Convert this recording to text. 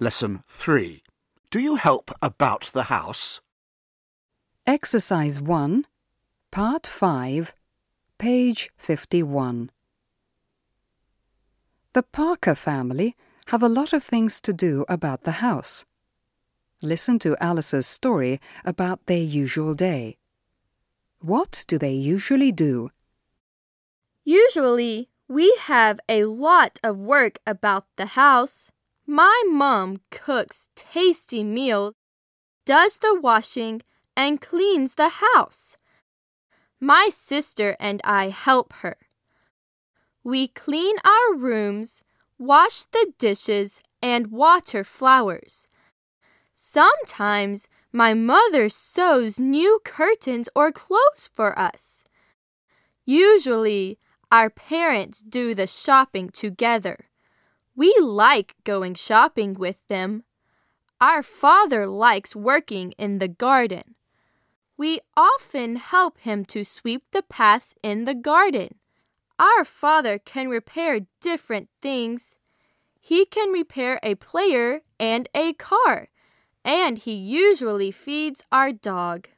Lesson 3. Do you help about the house? Exercise 1, Part 5, page 51. The Parker family have a lot of things to do about the house. Listen to Alice's story about their usual day. What do they usually do? Usually, we have a lot of work about the house. My mom cooks tasty meals, does the washing, and cleans the house. My sister and I help her. We clean our rooms, wash the dishes, and water flowers. Sometimes my mother sews new curtains or clothes for us. Usually, our parents do the shopping together. We like going shopping with them. Our father likes working in the garden. We often help him to sweep the paths in the garden. Our father can repair different things. He can repair a player and a car, and he usually feeds our dog.